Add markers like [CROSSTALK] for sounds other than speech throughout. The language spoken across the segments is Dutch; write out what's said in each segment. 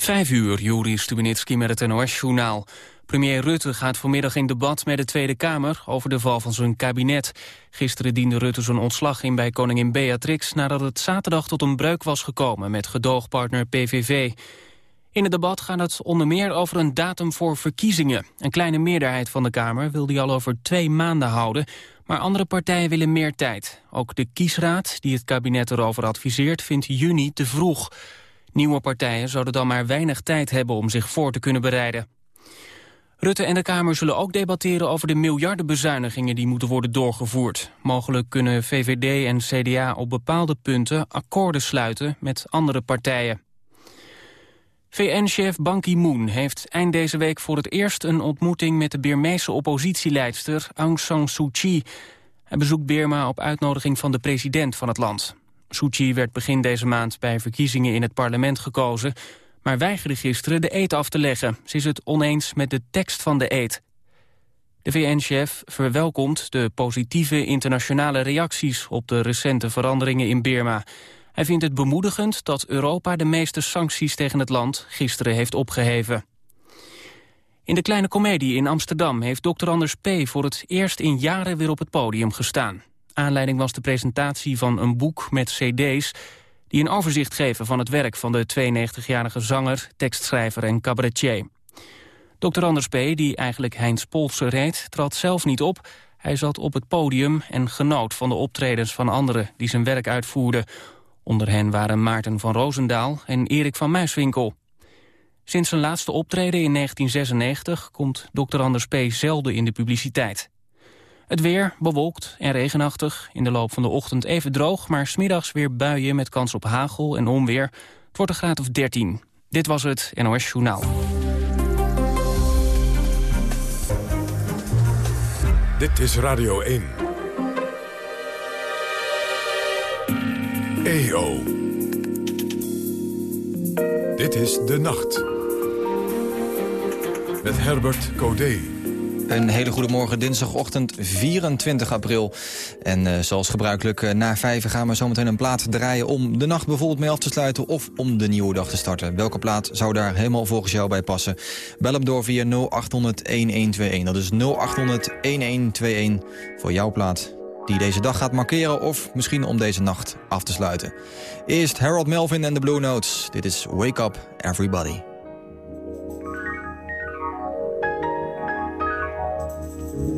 Vijf uur, Juri Stubenitski met het NOS-journaal. Premier Rutte gaat vanmiddag in debat met de Tweede Kamer over de val van zijn kabinet. Gisteren diende Rutte zijn ontslag in bij koningin Beatrix... nadat het zaterdag tot een breuk was gekomen met gedoogpartner PVV. In het debat gaat het onder meer over een datum voor verkiezingen. Een kleine meerderheid van de Kamer wil die al over twee maanden houden... maar andere partijen willen meer tijd. Ook de kiesraad, die het kabinet erover adviseert, vindt juni te vroeg... Nieuwe partijen zouden dan maar weinig tijd hebben om zich voor te kunnen bereiden. Rutte en de Kamer zullen ook debatteren over de miljardenbezuinigingen die moeten worden doorgevoerd. Mogelijk kunnen VVD en CDA op bepaalde punten akkoorden sluiten met andere partijen. VN-chef Ban Ki-moon heeft eind deze week voor het eerst een ontmoeting met de Birmeese oppositieleidster Aung San Suu Kyi. Hij bezoekt Birma op uitnodiging van de president van het land. Suu werd begin deze maand bij verkiezingen in het parlement gekozen... maar weigerde gisteren de eet af te leggen. Ze is het oneens met de tekst van de eet. De VN-chef verwelkomt de positieve internationale reacties... op de recente veranderingen in Birma. Hij vindt het bemoedigend dat Europa de meeste sancties tegen het land gisteren heeft opgeheven. In de Kleine Comedie in Amsterdam heeft Dr. Anders P. voor het eerst in jaren weer op het podium gestaan. Aanleiding was de presentatie van een boek met cd's... die een overzicht geven van het werk van de 92-jarige zanger, tekstschrijver en cabaretier. Dr. Anders P., die eigenlijk Heinz Polsen reed, trad zelf niet op. Hij zat op het podium en genoot van de optredens van anderen die zijn werk uitvoerden. Onder hen waren Maarten van Roosendaal en Erik van Muiswinkel. Sinds zijn laatste optreden in 1996 komt Dr. Anders P. zelden in de publiciteit. Het weer bewolkt en regenachtig. In de loop van de ochtend even droog, maar smiddags weer buien met kans op hagel en onweer. Het wordt een graad of 13. Dit was het NOS Journaal. Dit is Radio 1. EO. Dit is De Nacht. Met Herbert Codé. Een hele goede morgen, dinsdagochtend 24 april. En uh, zoals gebruikelijk, uh, na vijf gaan we zometeen een plaat draaien... om de nacht bijvoorbeeld mee af te sluiten of om de nieuwe dag te starten. Welke plaat zou daar helemaal volgens jou bij passen? Bel hem door via 0800-1121. Dat is 0800-1121 voor jouw plaat die deze dag gaat markeren... of misschien om deze nacht af te sluiten. Eerst Harold Melvin en de Blue Notes. Dit is Wake Up Everybody.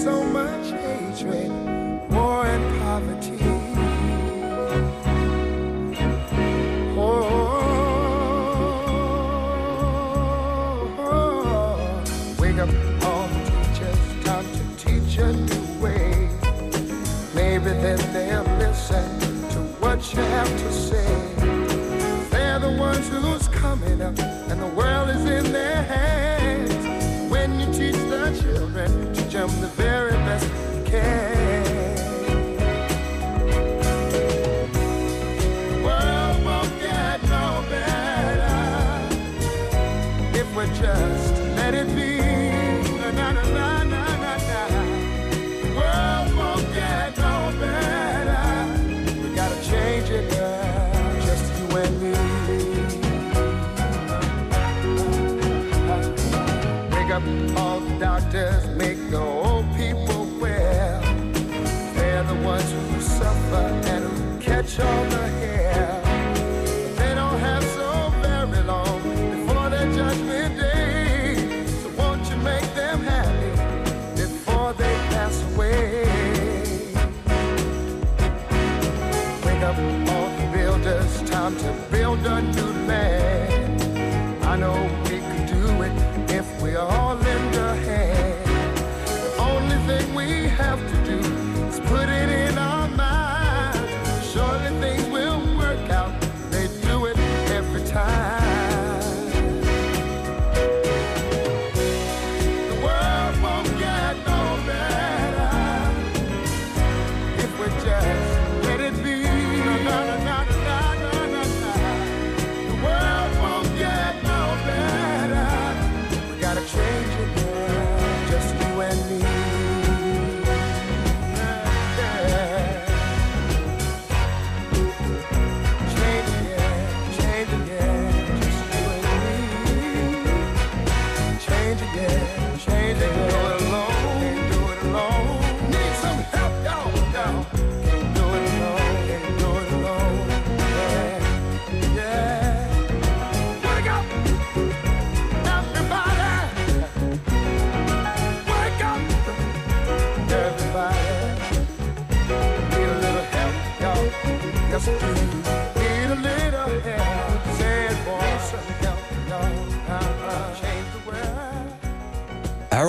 so much hatred, war, and poverty. Oh, wake up all teachers, time to teach a new way. Maybe then they'll listen to what you have to say. They're the ones who's coming up, and the world is in their hands. When you teach the children, them the very best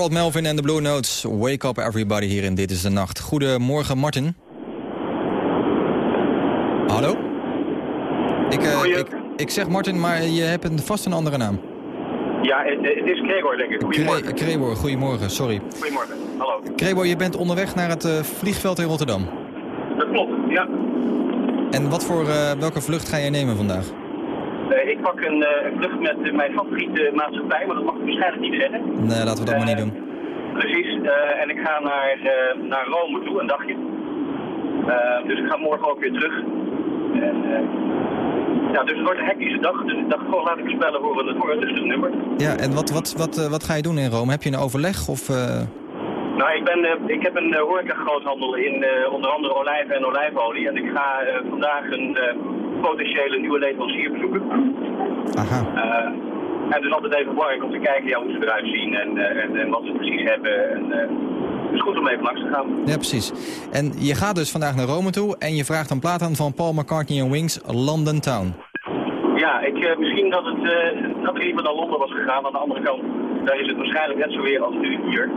Harold Melvin en de Blue Notes. Wake up everybody hier in Dit is de Nacht. Goedemorgen, Martin. Hallo? Ik, eh, ik, ik zeg Martin, maar je hebt een, vast een andere naam. Ja, het, het is Gregor, denk ik. Goedemorgen. Krebor, goedemorgen, sorry. Goedemorgen. Hallo. Krebor, je bent onderweg naar het eh, vliegveld in Rotterdam. Dat klopt, ja. En wat voor, eh, welke vlucht ga jij nemen vandaag? Eh, ik pak een, eh, vlucht met eh, mijn favoriete maatschappij, maar dat mag ik waarschijnlijk niet zeggen. Nee, laten we dat maar niet doen. Precies. en ik ga naar, naar Rome toe, een dagje. Dus ik ga morgen ook weer terug. En, ja, dus het wordt een hectische dag. Dus ik dacht gewoon laat ik spellen voor voor een rustig nummer. Ja, en wat, wat, wat, wat ga je doen in Rome? Heb je een overleg of... Nou, ik, ben, ik heb een uh, horeca-groothandel in eh, onder andere olijven en olijfolie. En ik ga vandaag een potentiële nieuwe leverancier bezoeken. Aha. Eh, en is altijd even belangrijk om te kijken ja, hoe ze eruit zien en, eh, en, en wat ze precies hebben. En, eh, het is goed om even langs te gaan. Ja, precies. En je gaat dus vandaag naar Rome toe en je vraagt een plaat aan van Paul McCartney en Wings, London Town. Ja, ik, misschien dat, het, eh, dat ik liever naar Londen was gegaan. Aan de andere kant, daar is het waarschijnlijk net zo weer als nu hier.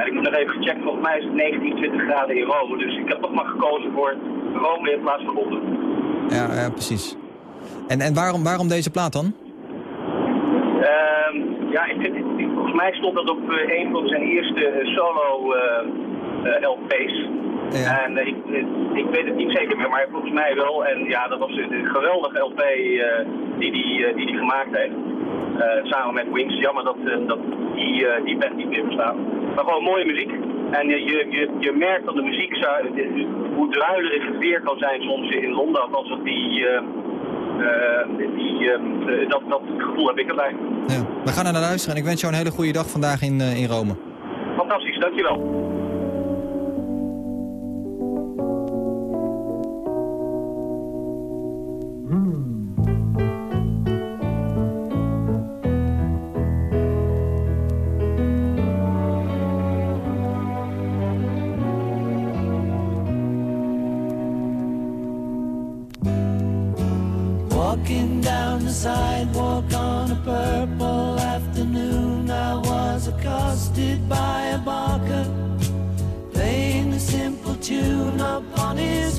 En ik heb nog even gecheckt, volgens mij is het 19, 20 graden in Rome. Dus ik heb toch maar gekozen voor Rome in plaats van Londen. Ja, ja precies. En, en waarom, waarom deze plaat dan? Ehm, ja, ik, ik- volgens mij stond dat op eh, een van zijn eerste eh, solo eh, LP's. Ja. En ik, ik weet het niet zeker meer, maar volgens mij wel. En ja, dat was een geweldige LP die hij die, die gemaakt heeft. Samen met Wings. Jammer dat, dat die, die band niet meer bestaat. Maar gewoon mooie muziek. En je, je, je, merkt dat de muziek, hoe druilerig het weer kan zijn soms in Londen. Althans, dat die, eh, eh, die, eh, dat, dat gevoel heb ik erbij. Ja. We gaan er naar luisteren en ik wens jou een hele goede dag vandaag in, in Rome. Fantastisch, dankjewel. By a barker playing the simple tune upon his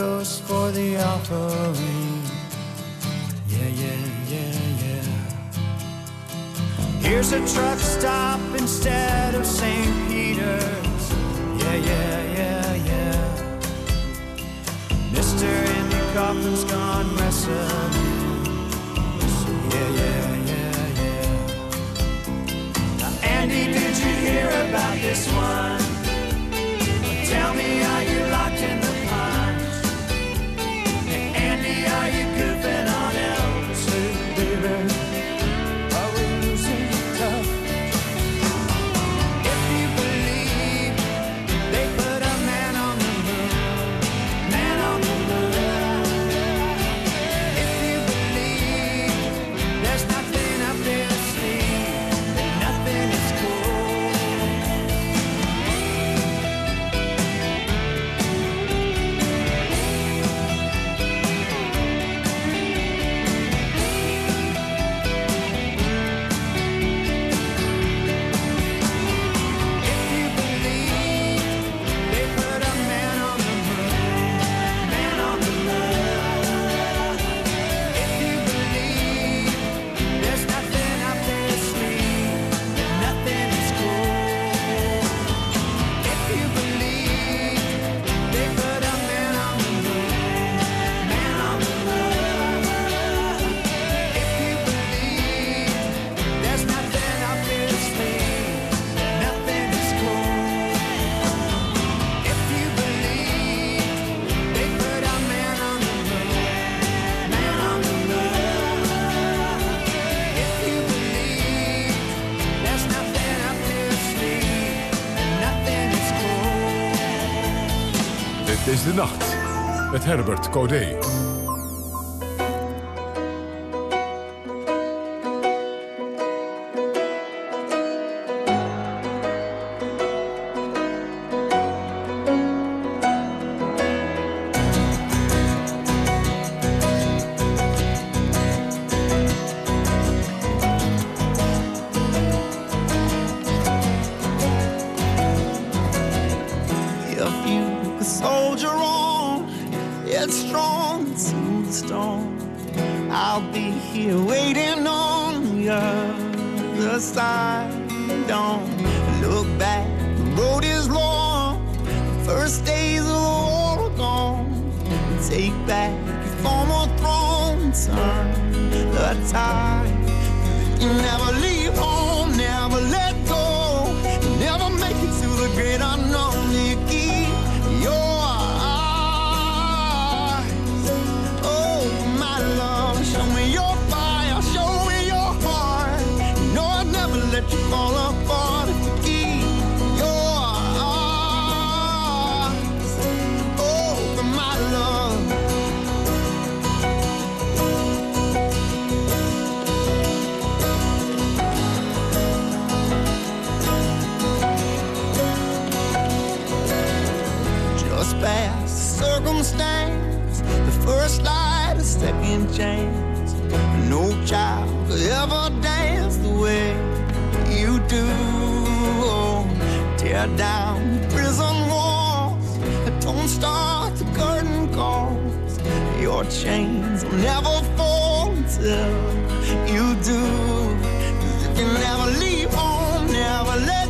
goes for the offering. Yeah, yeah, yeah, yeah. Here's a truck stop instead of St. Peter's. Yeah, yeah, yeah, yeah. Mister in the coffin's gone wrestling. Yeah, yeah, yeah, yeah. Now, Andy, did you hear about this one? Herbert Codé. Chance. No child could ever dance the way you do. Tear down prison walls. Don't start the curtain calls. Your chains will never fall until you do. you never leave home, never let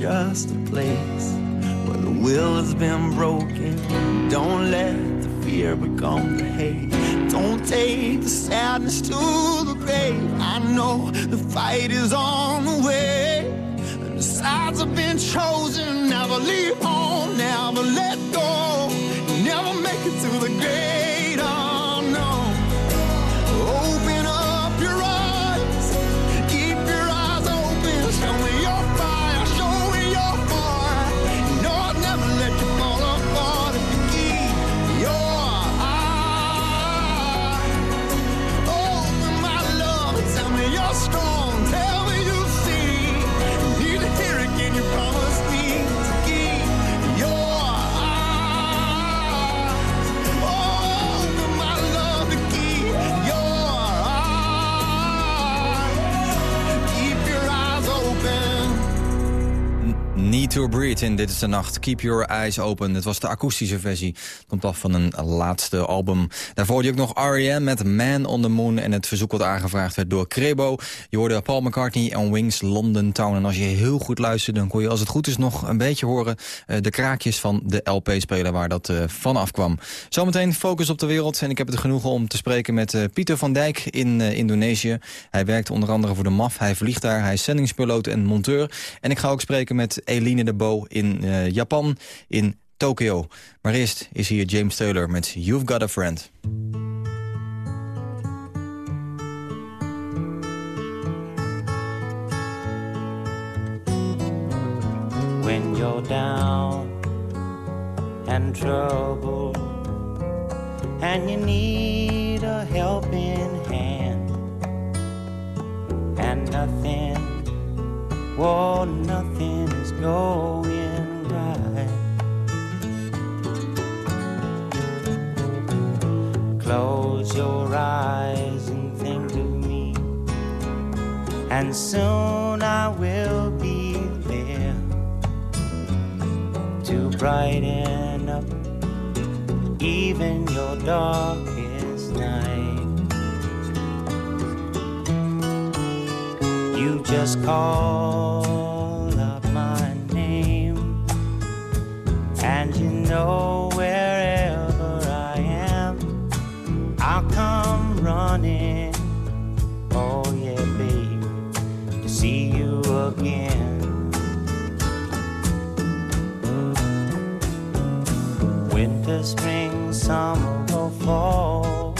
just a place where the will has been broken. Don't let the fear become the hate. Don't take the sadness to the grave. I know the fight is on the way. And the sides have been chosen. Never leave home, never let Is de Nacht. Keep Your Eyes Open. Het was de akoestische versie. Komt af van een laatste album. Daarvoor hoorde je ook nog R.E.M. met Man on the Moon. En het verzoek wat aangevraagd werd door Crebo. Je hoorde Paul McCartney en Wings London Town. En als je heel goed luistert, dan kon je als het goed is nog een beetje horen... eh, de kraakjes van de LP-speler waar dat eh, van afkwam. Zometeen focus op de wereld. En ik heb het genoegen om te spreken met eh, Pieter van Dijk in Indonesië. Hij werkt onder andere voor de MAF. Hij vliegt daar. Hij is zendingspiloot en monteur. En ik ga ook spreken met Eline de Bo in eh, Japan, in Tokio. Maar eerst is hier James Taylor met You've Got a Friend. when you're down and troubled and you need a helping hand and nothing, whoa, nothing is going Close your eyes and think of me, and soon I will be there to brighten up even your darkest night. You just call up my name, and you know I'll come running. Oh, yeah, baby, to see you again. winter, spring, summer, or fall.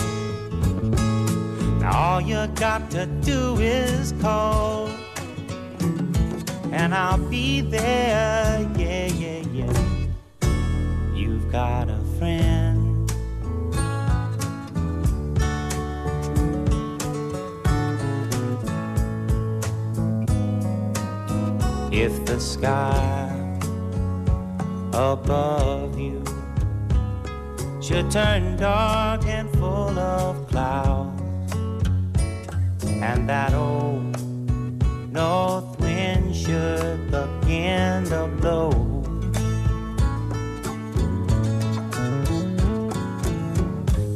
Now all you got to do is call, and I'll be there. Yeah, yeah, yeah. You've got a friend. If the sky above you should turn dark and full of clouds, and that old north wind should begin to blow.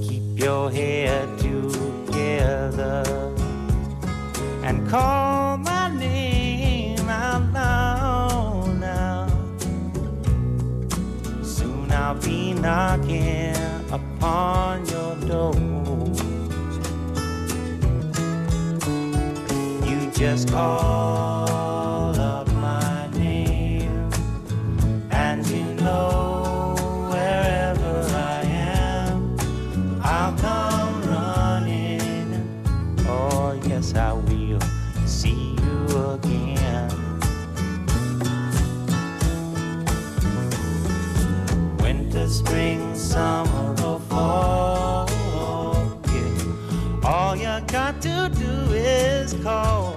Keep your head together and call knocking upon your door. You just call up my name, and you know wherever I am, I'll come running. Oh, yes, I summer, or fall. Yeah. All you got to do is call,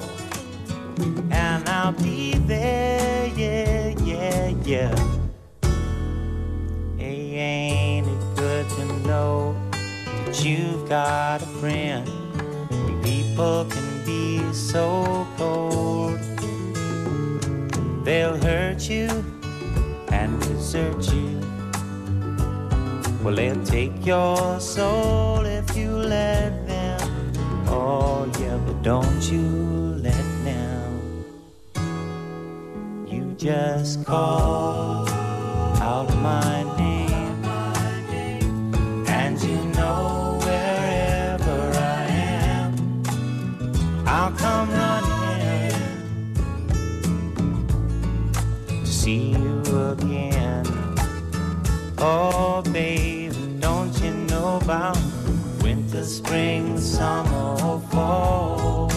and I'll be there. Yeah, yeah, yeah. Hey, ain't it good to know that you've got a friend? People can be so cold, they'll hurt you Well, they'll take your soul if you let them. Oh, yeah, but don't you let them. You just call out my name, and you know wherever I am, I'll come running to see you again. Oh, baby, winter, spring, summer, or fall?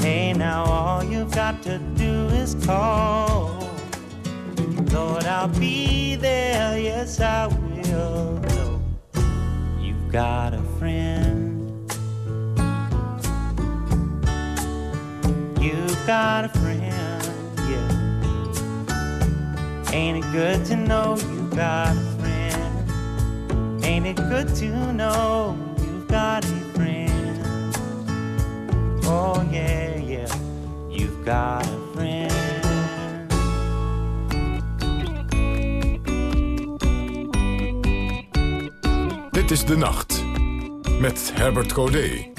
Hey, now all you've got to do is call. Lord, I'll be there, yes, I will. You've got a friend. You've got a friend, yeah. Ain't it good to know you got a friend? Ain't it good to know you've got a friend? Oh, yeah, yeah, you've got a friend. Dit is De Nacht. Met Herbert Codé.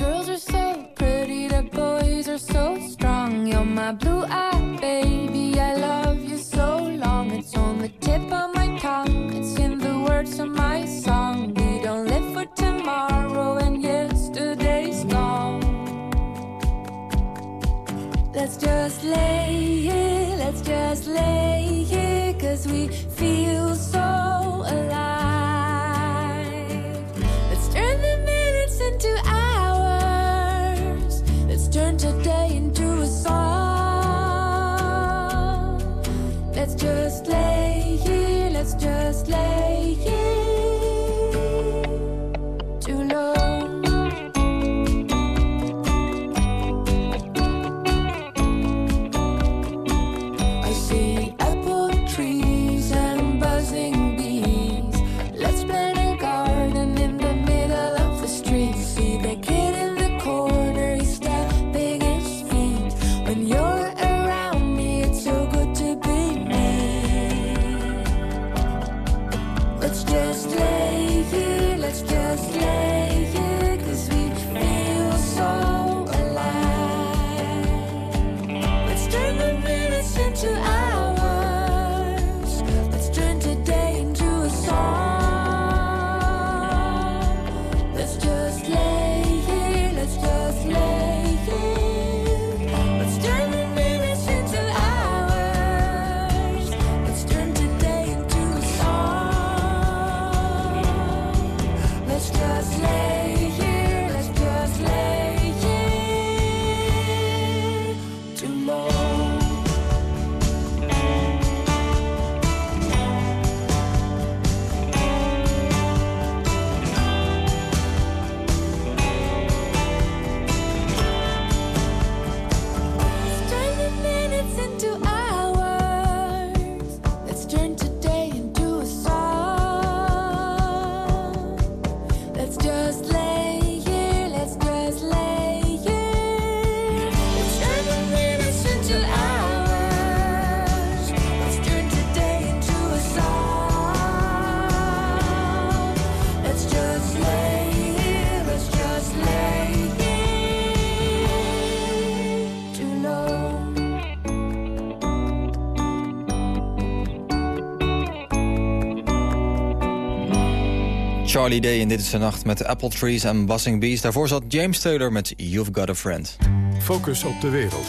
Charlie Day in Dit is de Nacht met Apple Trees en Buzzing Bees. Daarvoor zat James Taylor met You've Got a Friend. Focus op de wereld.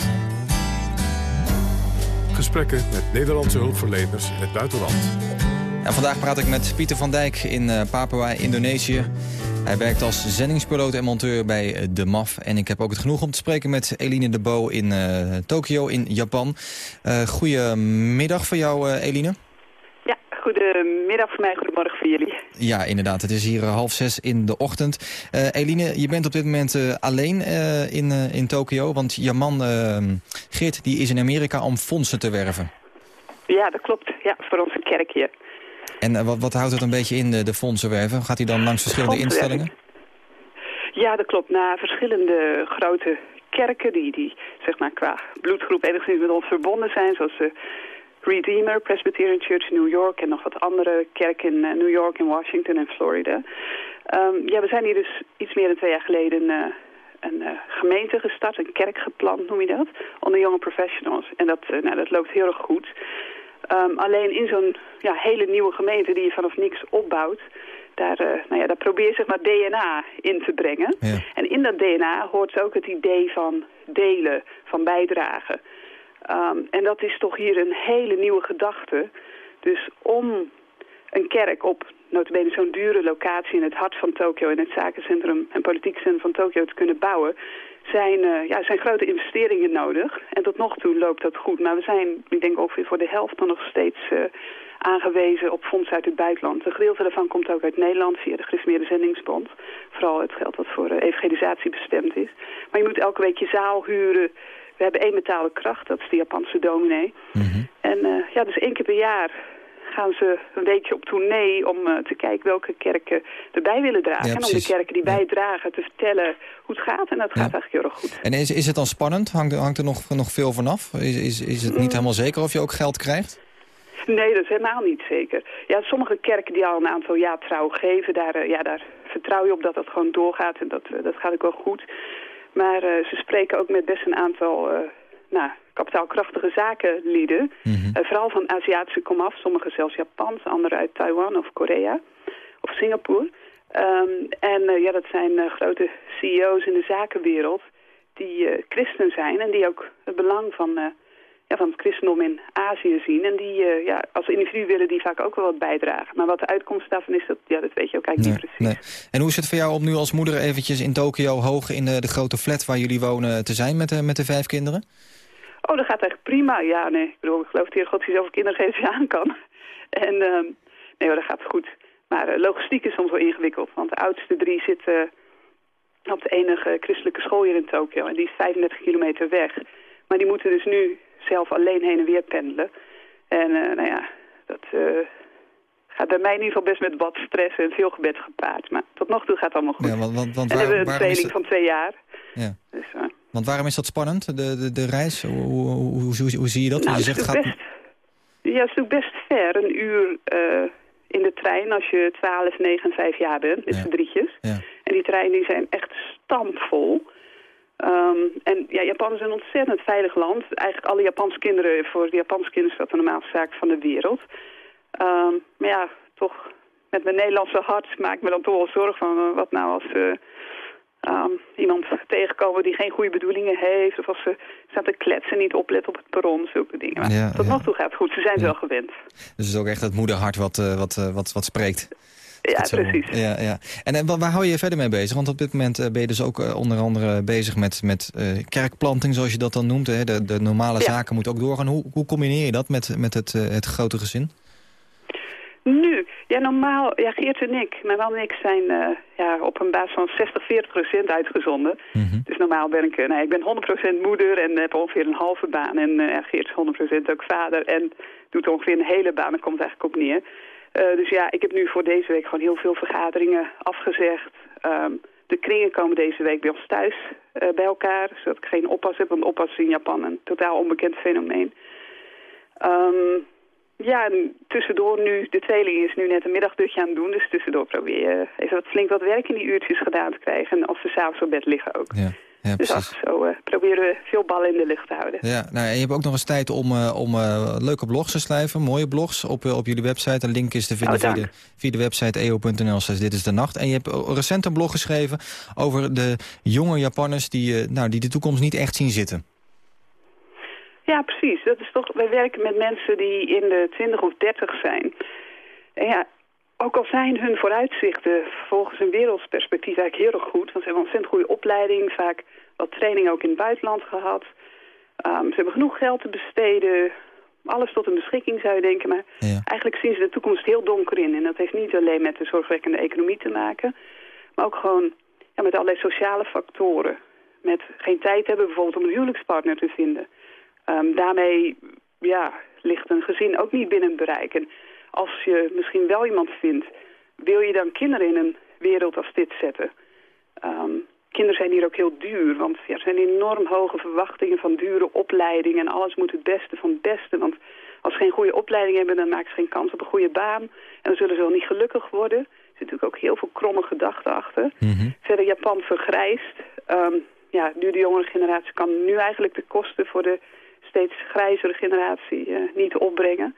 Gesprekken met Nederlandse hulpverleners in het buitenland. En vandaag praat ik met Pieter van Dijk in uh, Papua, Indonesië. Hij werkt als zendingspiloot en monteur bij eh, de MAF. En ik heb ook het genoeg om te spreken met Eline de Bo in uh, Tokio in Japan. Uh, goedemiddag voor jou, Eline. Goedemiddag voor mij, goedemorgen voor jullie. Ja, inderdaad. Het is hier half zes in de ochtend. Eline, je bent op dit moment alleen in, in Tokio, want je man Geert die is in Amerika om fondsen te werven. Ja, dat klopt. Ja, voor onze kerk hier. En wat, wat, houdt het een beetje in, de, de fondsenwerven? Gaat hij dan langs verschillende instellingen? Ja, dat klopt. Na verschillende grote kerken die, die zeg maar, qua bloedgroep enigszins met ons verbonden zijn, zoals de Redeemer, Presbyterian Church in New York en nog wat andere kerken in uh, New York, in Washington en Florida. Um, ja, we zijn hier dus iets meer dan twee jaar geleden uh, een uh, gemeente gestart, een kerk gepland noem je dat, onder jonge professionals. En dat, uh, nou, dat loopt heel erg goed. Um, alleen in zo'n ja, hele nieuwe gemeente die je vanaf niks opbouwt... daar, nou ja, daar probeer je zeg maar DNA in te brengen. Ja. En in dat DNA hoort ook het idee van delen, van bijdragen. Um, en dat is toch hier een hele nieuwe gedachte. Dus om een kerk op notabene zo'n dure locatie in het hart van Tokio... in het zakencentrum en politiek centrum van Tokio te kunnen bouwen zijn, uh, ja, zijn grote investeringen nodig. En tot nog toe loopt dat goed. Maar we zijn, ik denk ongeveer voor de helft dan nog steeds uh, aangewezen op fondsen uit het buitenland. Een gedeelte daarvan komt ook uit Nederland via de Gereformeerde Zendingsbond. Vooral het geld wat voor uh, evangelisatie bestemd is. Maar je moet elke week je zaal huren. We hebben één metalen kracht, dat is de Japanse dominee. Mm -hmm. En ja, dus één keer per jaar gaan ze een weekje op tournee om uh, te kijken welke kerken erbij willen dragen. Ja, en om de kerken die bijdragen te vertellen hoe het gaat. En dat gaat eigenlijk heel erg goed. En is, is het dan spannend? Hangt, hangt er nog, nog veel vanaf? Is, is, is het niet helemaal zeker of je ook geld krijgt? Nee, dat is helemaal niet zeker. Ja, sommige kerken die al een aantal jaar trouw geven, daar, uh, ja, daar vertrouw je op dat dat gewoon doorgaat. En dat, dat gaat ook wel goed. Maar ze spreken ook met best een aantal nou, kapitaalkrachtige zakenlieden. Mm -hmm. uh, vooral van Aziatische komaf, sommigen zelfs Japans, anderen uit Taiwan of Korea of Singapore. Um, en uh, ja, dat zijn uh, grote CEO's in de zakenwereld die christen zijn en die ook het belang van, ja, van het christendom in Azië zien. En die ja, als individu willen die vaak ook wel wat bijdragen. Maar wat de uitkomst daarvan is, dat, ja, dat weet je ook eigenlijk nee, niet precies. Nee. En hoe is het voor jou om nu als moeder eventjes in Tokio hoog in de, de grote flat waar jullie wonen te zijn met de, met de vijf kinderen? Oh, dat gaat echt prima. Ja, nee. Ik bedoel, ik geloof dat hier God die zoveel kinderen geeft [LAUGHS] aan kan. En uh, nee, hoor, dat gaat goed. Maar uh, logistiek is soms wel ingewikkeld. Want de oudste drie zitten op de enige christelijke school hier in Tokio. En die is 35 kilometer weg. Maar die moeten dus nu zelf alleen heen en weer pendelen. En uh, nou ja, dat gaat bij mij in ieder geval best met wat stress en veel gebed gepaard. Maar tot nog toe gaat het allemaal goed. Ja, want, want, want en we hebben een tweeling dat... van twee jaar. Ja. Dus, want waarom is dat spannend, de, de, de reis? Hoe, hoe, hoe, hoe, hoe zie je dat? Nou, je zegt, het, gaat... best, ja, het is ook best ver, een uur uh, in de trein als je 12, 9 en 5 jaar bent, met Ja. z'n drietjes. Ja. En die treinen die zijn echt stampvol. Um, en ja, Japan is een ontzettend veilig land. Eigenlijk alle Japanse kinderen, voor de Japanse kinderen is dat de normaalste zaak van de wereld. Um, maar ja, toch met mijn Nederlandse hart maak ik me dan toch wel zorgen van uh, wat nou als... Uh, um, iemand tegenkomen die geen goede bedoelingen heeft... of als ze staat te kletsen, niet oplet op het perron, zulke dingen. Maar Ja, tot ja. nog toe gaat het goed, ze zijn Ja. wel gewend. Dus het is ook echt het moederhart wat, uh, wat, wat, wat spreekt. Ja, precies. Ja, ja. En, en waar, hou je je verder mee bezig? Want op dit moment uh, ben je dus ook uh, onder andere bezig met, met uh, kerkplanting, zoals je dat dan noemt. Hè? De, de normale Ja. zaken moeten ook doorgaan. Hoe, hoe combineer je dat met, met het, het grote gezin? Nu, ja normaal, ja Geert en ik, mijn man en ik zijn uh, ja, op een basis van 60, 40 procent uitgezonden. Mhm. Dus normaal ben ik, nee, ik ben 100 procent moeder en heb ongeveer een halve baan. En uh, Geert is 100 procent ook vader en doet ongeveer een hele baan, daar komt eigenlijk op neer. Uh, dus ja, ik heb nu voor deze week gewoon heel veel vergaderingen afgezegd. Um, de kringen komen deze week bij ons thuis uh, bij elkaar, zodat ik geen oppas heb. Want oppas is in Japan een totaal onbekend fenomeen. Um, ja, en tussendoor nu, de tweeling is nu net een middagdutje aan het doen. Dus tussendoor probeer je even wat flink wat werk in die uurtjes gedaan te krijgen. En als ze s'avonds op bed liggen ook. Ja. Ja, Dus ach, zo eh, proberen we veel ballen in de lucht te houden. Ja, nou, en je hebt ook nog eens tijd om, eh, om eh, leuke blogs te schrijven, mooie blogs op, op jullie website. Een link is te vinden Oh, via, de, via de website eo.nl slash dit is de nacht. En je hebt recent een blog geschreven over de jonge Japanners die, nou, die de toekomst niet echt zien zitten. Ja, precies. Dat is toch, wij werken met mensen die in de 20 of 30 zijn. En ja, ook al zijn hun vooruitzichten volgens een wereldsperspectief eigenlijk heel erg goed. Want ze hebben een ontzettend goede opleiding, vaak wat training ook in het buitenland gehad. Ehm, ze hebben genoeg geld te besteden, alles tot hun beschikking zou je denken. Maar Ja. eigenlijk zien ze de toekomst heel donker in. En dat heeft niet alleen met de zorgwekkende economie te maken, maar ook gewoon ja, met allerlei sociale factoren. Met geen tijd hebben bijvoorbeeld om een huwelijkspartner te vinden. Ehm, daarmee ja, ligt een gezin ook niet binnen het bereik. En als je misschien wel iemand vindt, wil je dan kinderen in een wereld als dit zetten? Ehm, kinderen zijn hier ook heel duur, want ja, er zijn enorm hoge verwachtingen van dure opleidingen. En alles moet het beste van het beste, want als ze geen goede opleiding hebben, dan maken ze geen kans op een goede baan. En dan zullen ze wel niet gelukkig worden. Er zit natuurlijk ook heel veel kromme gedachten achter. Verder Japan vergrijst. Ehm, ja, nu de jongere generatie kan nu eigenlijk de kosten voor de steeds grijzere generatie eh, niet opbrengen.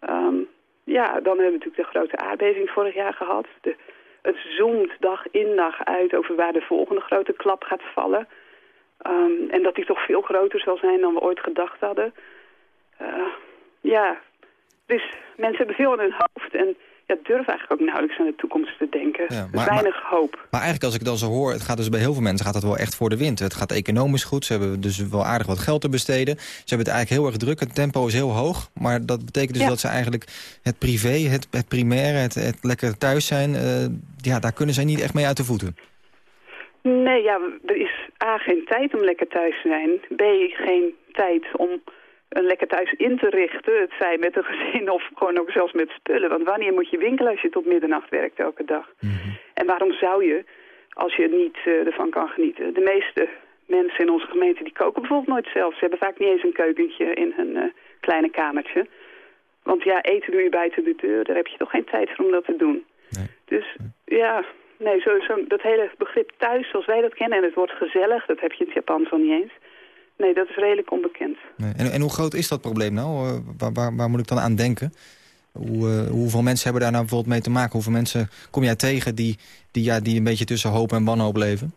Ehm, ja, dan hebben we natuurlijk de grote aardbeving vorig jaar gehad. De, het zoomt dag in dag uit over waar de volgende grote klap gaat vallen. Ehm, en dat die toch veel groter zal zijn dan we ooit gedacht hadden. Eh, ja, dus mensen hebben veel in hun hoofd en ja, durven eigenlijk ook nauwelijks aan de toekomst te denken. Ja, maar- weinig hoop. Maar eigenlijk als ik dan zo hoor, het gaat dus bij heel veel mensen gaat het wel echt voor de wind. Het gaat economisch goed, ze hebben dus wel aardig wat geld te besteden. Ze hebben het eigenlijk heel erg druk, het tempo is heel hoog. Maar dat betekent dus Ja. dat ze eigenlijk het privé, het, het primaire, het, het lekker thuis zijn... eh, ja, daar kunnen zij niet echt mee uit de voeten. Nee, ja, er is A, geen tijd om lekker thuis te zijn. B, geen tijd om een lekker thuis in te richten. Het zij met een gezin of gewoon ook zelfs met spullen. Want wanneer moet je winkelen als je tot middernacht werkt elke dag? En waarom zou je, als je niet eh, ervan kan genieten? De meeste mensen in onze gemeente die koken bijvoorbeeld nooit zelf. Ze hebben vaak niet eens een keukentje in hun eh, kleine kamertje. Want ja, eten doe je buiten de deur. Daar heb je toch geen tijd voor om dat te doen. Dus ja, nee, zo, zo, dat hele begrip thuis zoals wij dat kennen... en het wordt gezellig, dat heb je in het Japans al niet eens. Nee, dat is redelijk onbekend. Nee. En, en hoe groot is dat probleem nou? Eh, waar, waar, waar moet ik dan aan denken? Hoe, eh, hoeveel mensen hebben daar nou bijvoorbeeld mee te maken? Hoeveel mensen kom jij tegen die, die, ja, die een beetje tussen hoop en wanhoop leven?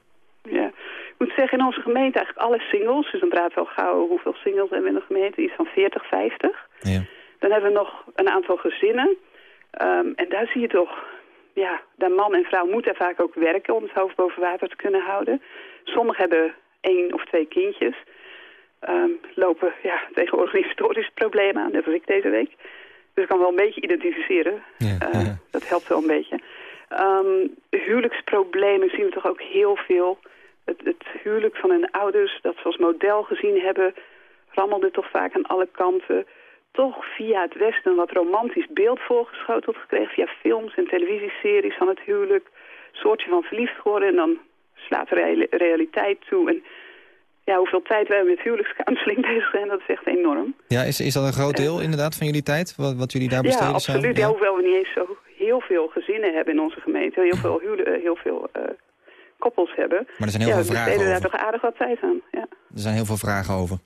Ja. Ik moet zeggen, in onze gemeente eigenlijk alle singles... dus dan praten we al gauw hoeveel singles hebben we in de gemeente... iets van 40, 50. Ja. Dan hebben we nog een aantal gezinnen. Ehm, en daar zie je toch... ja, de man en vrouw moeten vaak ook werken... om het hoofd boven water te kunnen houden. Sommigen hebben één of twee kindjes... Ehm, lopen ja, tegen organisatorische problemen aan, net als ik deze week. Dus ik kan wel een beetje identificeren. Ja, Eh, ja. Dat helpt wel een beetje. Ehm, huwelijksproblemen zien we toch ook heel veel. Het, het huwelijk van hun ouders, dat ze als model gezien hebben... rammelde toch vaak aan alle kanten. Toch via het Westen een wat romantisch beeld voorgeschoteld gekregen... via films en televisieseries van het huwelijk. soortje van verliefd geworden en dan slaat de reali- realiteit toe... En, ja, hoeveel tijd wij met huwelijkscounseling [LAUGHS] bezig zijn, dat is echt enorm. Ja, is, is dat een groot deel inderdaad van jullie tijd? Wat, wat jullie daar Ja, besteden absoluut. samen? Ja, hoewel we niet eens zo heel veel gezinnen hebben in onze gemeente. Heel veel, huwel- eh, heel veel eh, koppels hebben. Maar er zijn heel ja, veel we vragen besteden daar over. toch aardig wat tijd aan. Ja. Er zijn heel veel vragen over.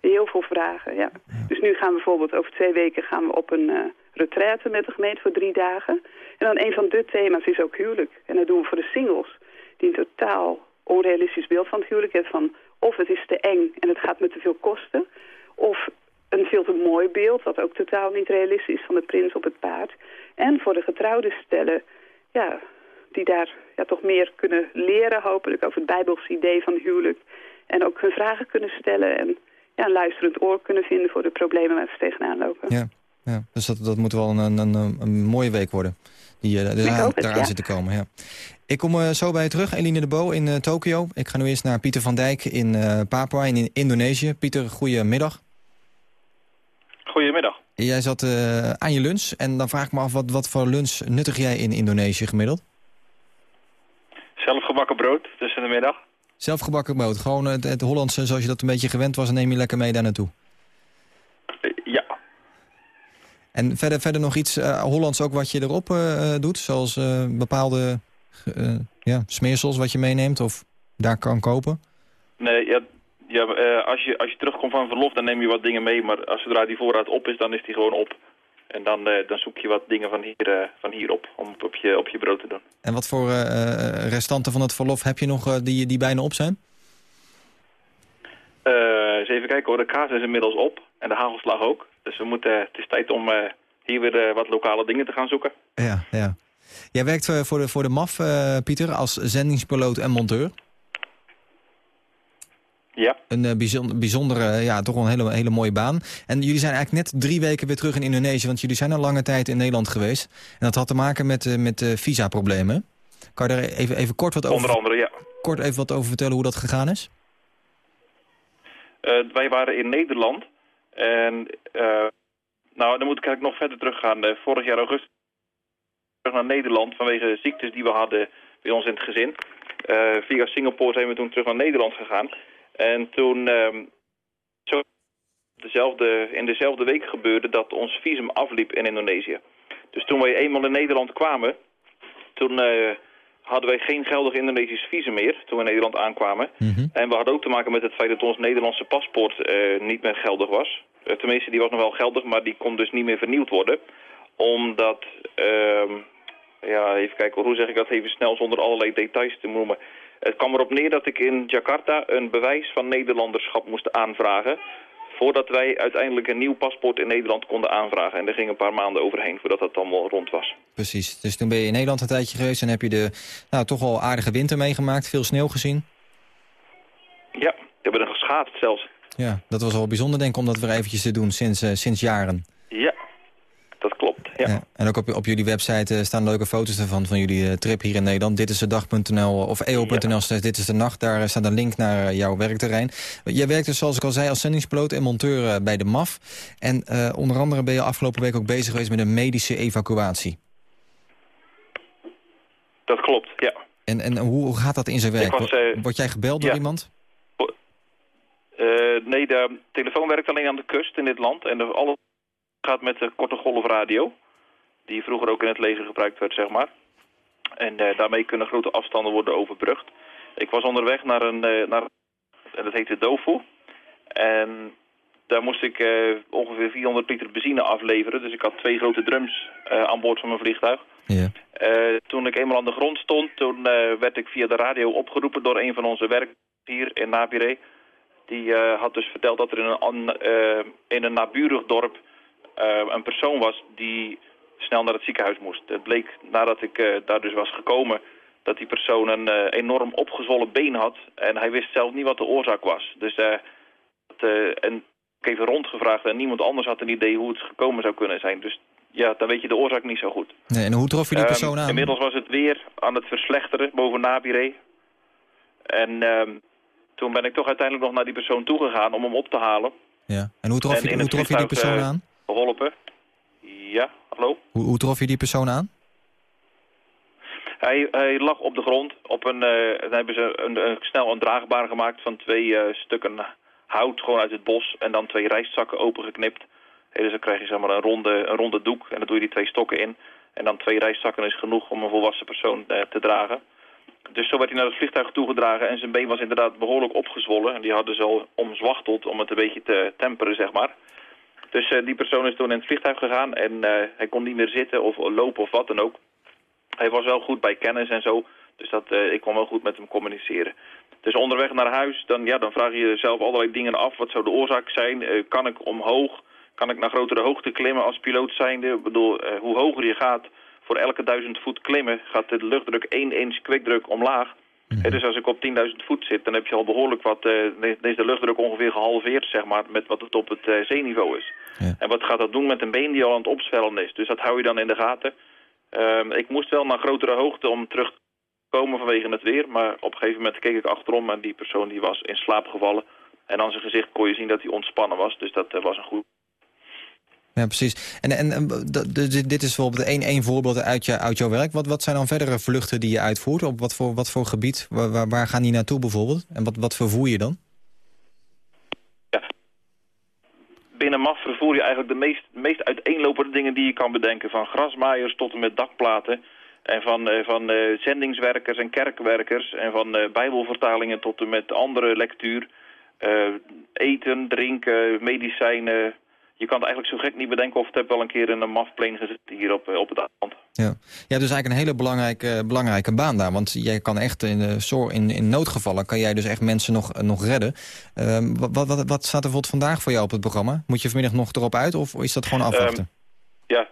Heel veel vragen, ja. Dus nu gaan we bijvoorbeeld over twee weken gaan we op een eh retraite met de gemeente voor drie dagen. En dan een van de thema's is ook huwelijk. En dat doen we voor de singles. Die een totaal onrealistisch beeld van het huwelijk hebben. Van of het is te eng en het gaat me te veel kosten. Of een veel te mooi beeld, wat ook totaal niet realistisch is van de prins op het paard. En voor de getrouwde stellen, ja, die daar ja, toch meer kunnen leren hopelijk over het bijbelse idee van huwelijk. En ook hun vragen kunnen stellen en ja, een luisterend oor kunnen vinden voor de problemen waar ze tegenaan lopen. Ja, ja. dus dat, dat moet wel een, een, een, mooie week worden. Die uh, eraan, hoop het, daaraan ja. zit te komen. Ja. Ik kom uh, zo bij je terug, Eline de Bo in uh, Tokio. Ik ga nu eerst naar Pieter van Dijk in uh, Papua in Indonesië. Pieter, goedemiddag. Goedemiddag. Jij zat uh, aan je lunch en dan vraag ik me af, wat, wat voor lunch nuttig jij in Indonesië gemiddeld? Zelfgebakken brood tussen de middag. Zelfgebakken brood, gewoon het, het Hollandse zoals je dat een beetje gewend was... en neem je lekker mee daar naartoe. Ja. En verder, verder nog iets Hollands ook wat je erop doet? Zoals bepaalde ja, smeersels wat je meeneemt of daar kan kopen? Nee, ja, ja eh, als, je, als je terugkomt van verlof, dan neem je wat dingen mee. Maar als zodra die voorraad op is, dan is die gewoon op. En dan, eh, dan zoek je wat dingen van hier, eh, van hier op, om op je, op je brood te doen. En wat voor eh, eh, restanten van het verlof heb je nog eh, die, die bijna op zijn? Eh, eens even kijken hoor, de kaas is inmiddels op. En de hagelslag ook. Dus we moeten, het is tijd om eh, hier weer eh, wat lokale dingen te gaan zoeken. Ja, ja. Jij werkt eh, voor de, voor de MAF, eh, Pieter, als zendingspiloot en monteur. Ja. Een eh, bijzonder, bijzondere, ja, toch wel een hele, hele mooie baan. En jullie zijn eigenlijk net drie weken weer terug in Indonesië... want jullie zijn al lange tijd in Nederland geweest. En dat had te maken met, met visaproblemen. Kan je daar even, even kort, wat over, Onder andere, ja. kort even wat over vertellen hoe dat gegaan is? Wij waren in Nederland. En nou, dan moet ik eigenlijk nog verder teruggaan. Vorig jaar augustus naar Nederland vanwege ziektes die we hadden bij ons in het gezin. Eh, via Singapore zijn we toen terug naar Nederland gegaan. En toen, ehm, zo dezelfde, in dezelfde week gebeurde dat ons visum afliep in Indonesië. Dus toen wij eenmaal in Nederland kwamen, toen eh, hadden wij geen geldig Indonesisch visum meer, toen we in Nederland aankwamen. En we hadden ook te maken met het feit dat ons Nederlandse paspoort eh, niet meer geldig was. Tenminste, die was nog wel geldig, maar die kon dus niet meer vernieuwd worden. Omdat, ehm, ja, even kijken, hoe zeg ik dat even snel zonder allerlei details te noemen. Het kwam erop neer dat ik in Jakarta een bewijs van Nederlanderschap moest aanvragen. Voordat wij uiteindelijk een nieuw paspoort in Nederland konden aanvragen. En er ging een paar maanden overheen voordat dat allemaal rond was. Precies. Dus toen ben je in Nederland een tijdje geweest... en heb je de nou, toch wel aardige winter meegemaakt, veel sneeuw gezien. Ja, we hebben er geschaatst zelfs. Ja, dat was wel bijzonder denk ik om dat weer eventjes te doen sinds, eh, sinds jaren. Ja, en ook op, op jullie website eh, staan leuke foto's ervan van jullie eh, trip hier in Nederland. Dit is de dag.nl of eo.nl dit is de nacht. Daar eh, staat een link naar eh, jouw werkterrein. Jij werkt dus zoals ik al zei als zendingspiloot en monteur eh, bij de MAF. En eh, onder andere ben je afgelopen week ook bezig geweest met een medische evacuatie. Dat klopt, ja. En, en hoe gaat dat in zijn werk? Was, eh, Word jij gebeld door iemand? Eh, nee, de telefoon werkt alleen aan de kust in dit land. En alles gaat met de korte golfradio. Die vroeger ook in het leger gebruikt werd, zeg maar. En eh, daarmee kunnen grote afstanden worden overbrugd. Ik was onderweg naar een... eh, naar, en dat heette Dofu. En daar moest ik eh, ongeveer 400 liter benzine afleveren. Dus ik had twee grote drums aan boord van mijn vliegtuig. Ja. Toen ik eenmaal aan de grond stond, toen werd ik via de radio opgeroepen door een van onze werkers hier in Nabire. Die had dus verteld dat er in een, in een naburig dorp een persoon was die snel naar het ziekenhuis moest. Het bleek nadat ik eh, daar dus was gekomen dat die persoon een eh, enorm opgezwollen been had. En hij wist zelf niet wat de oorzaak was. Dus het, eh, en ik heb even rondgevraagd en niemand anders had een idee hoe het gekomen zou kunnen zijn. Dus ja, dan weet je de oorzaak niet zo goed. Nee, en hoe trof je die Ehm, persoon aan? Inmiddels was het weer aan het verslechteren boven Nabire. En ehm, toen ben ik toch uiteindelijk nog naar die persoon toegegaan om hem op te halen. Ja. En hoe trof En je, hoe trof je die persoon aan? Geholpen. Ja, hallo? Hoe, hoe trof je die persoon aan? Hij, hij lag op de grond. Op een, eh, dan hebben ze een, een- snel een draagbaar gemaakt van twee eh, stukken hout gewoon uit het bos. En dan twee rijstzakken opengeknipt. Hey, dus dan krijg je zeg maar een ronde, een ronde doek. En dan doe je die twee stokken in. En dan twee rijstzakken is genoeg om een volwassen persoon eh, te dragen. Dus zo werd hij naar het vliegtuig toegedragen. En zijn been was inderdaad behoorlijk opgezwollen. En die hadden ze al omzwachteld om het een beetje te temperen, zeg maar. Dus eh, die persoon is toen in het vliegtuig gegaan. En eh, hij kon niet meer zitten of lopen of wat dan ook. Hij was wel goed bij kennis en zo. Dus dat, eh, ik kon wel goed met hem communiceren. Dus onderweg naar huis, dan, ja, dan vraag je jezelf allerlei dingen af. Wat zou de oorzaak zijn? Kan ik omhoog? Kan ik naar grotere hoogte klimmen als piloot zijnde? Ik bedoel, hoe hoger je gaat, voor elke duizend voet klimmen... gaat de luchtdruk 1 inch kwikdruk omlaag. Eh, dus als ik op 10.000 voet zit, dan heb je al behoorlijk wat... eh, dan is de luchtdruk ongeveer gehalveerd, zeg maar, met wat het op het eh, zeeniveau is. En wat gaat dat doen met een been die al aan het opzwellen is? Dus dat hou je dan in de gaten. Ehm, ik moest wel naar grotere hoogte om terug te komen vanwege het weer. Maar op een gegeven moment keek ik achterom en die persoon die was in slaap gevallen. En aan zijn gezicht kon je zien dat hij ontspannen was. Dus dat eh, was een goed... Ja, precies. En, en, en d- d- dit is bijvoorbeeld één, voorbeeld uit, uit jouw werk. Wat, wat zijn dan verdere vluchten die je uitvoert? Op wat voor, wat voor gebied? Waar, gaan die naartoe bijvoorbeeld? En wat, wat vervoer je dan? Binnen MAF vervoer je eigenlijk de meest, meest uiteenlopende dingen die je kan bedenken. Van grasmaaiers tot en met dakplaten. En van, eh, van eh, zendingswerkers en kerkwerkers en van eh, bijbelvertalingen tot en met andere lectuur. Eh, eten, drinken, medicijnen. Je kan het eigenlijk zo gek niet bedenken of het heb wel een keer in een mafplane gezeten hier op, eh, op het eiland. Ja. Hebt dus eigenlijk een hele belangrijke, belangrijke baan daar. Want jij kan echt in, zor- in, in noodgevallen... kan jij dus echt mensen nog, nog redden. Ehm, wat, wat, wat, wat staat er bijvoorbeeld vandaag voor jou op het programma? Moet je vanmiddag nog erop uit of is dat gewoon afwachten? Ja.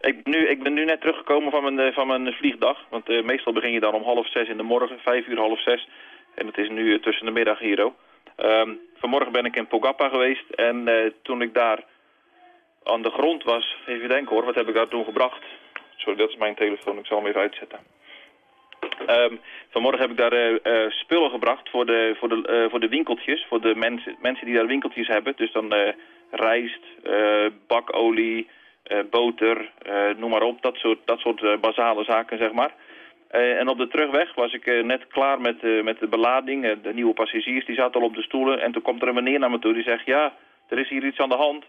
Ik, ben nu, ik ben nu net teruggekomen van mijn, eh, van mijn vliegdag. Want eh, meestal begin je dan om half zes in de morgen, vijf uur, half zes. En het is nu eh, tussen de middag hier ook. Ehm, vanmorgen ben ik in Pogappa geweest. En eh, toen ik daar aan de grond was, even denken hoor, wat heb ik daar toen gebracht? Sorry, dat is mijn telefoon, ik zal hem even uitzetten. Ehm, vanmorgen heb ik daar eh, eh, spullen gebracht voor de, voor, de, voor de winkeltjes. Voor de mensen, mensen die daar winkeltjes hebben. Dus dan rijst, bakolie, boter, noem maar op. Dat soort, dat soort basale zaken, zeg maar. Eh, en op de terugweg was ik eh, net klaar met, eh, met de belading. De nieuwe passagiers die zaten al op de stoelen. En toen komt er een meneer naar me toe die zegt... Ja, er is hier iets aan de hand.